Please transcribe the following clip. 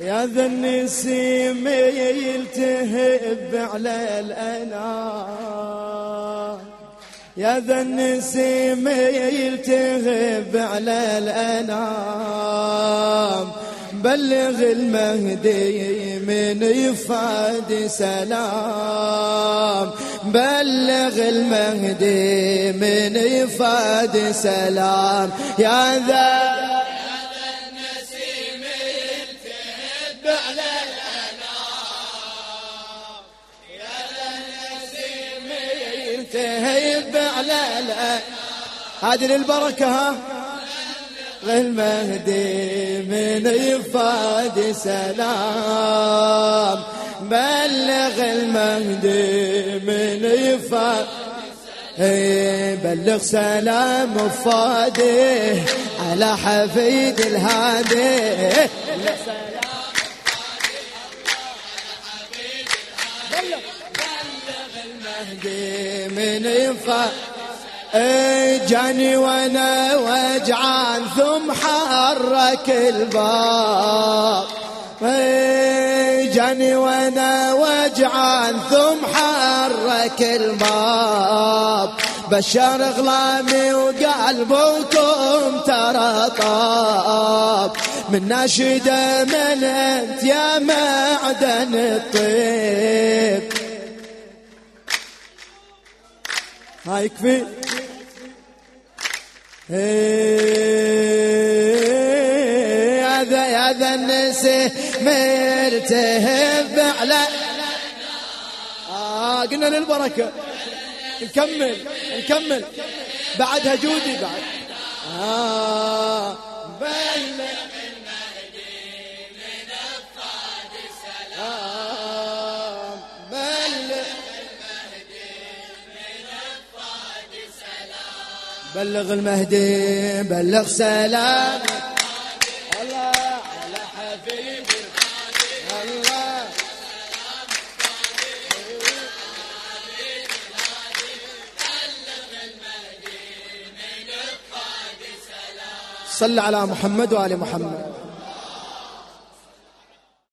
يا ذا النسيم يلتهب على الأنام. يا ذا النسيم يلتهب على الأنام. بلغ المهدي من يفاد سلام. بلغ المهدي من يفاد سلام. يا ذا على هذه للبركة ها المهدي من يفاد سلام. بلغ المهدي من يفاد بلغ سلام فادي على حفيد الهادي. بلغ سلام المهدي من يفاد جاني وأنا وجعان ثم حرك الباب. جاني وأنا وجعان ثم حرك الباب. بشر غلامي وقلبكم ترى طاب. من ناشده من أنت يا معدن الطيب. هاي يكفي؟ هذا يا ذا النسي مرتهب على آه قلنا للبركة نكمل نكمل. بعدها جودي بعد. آه بلغ المهدي بلغ سلام الله على حبيبي الله. صل على محمد وآل محمد.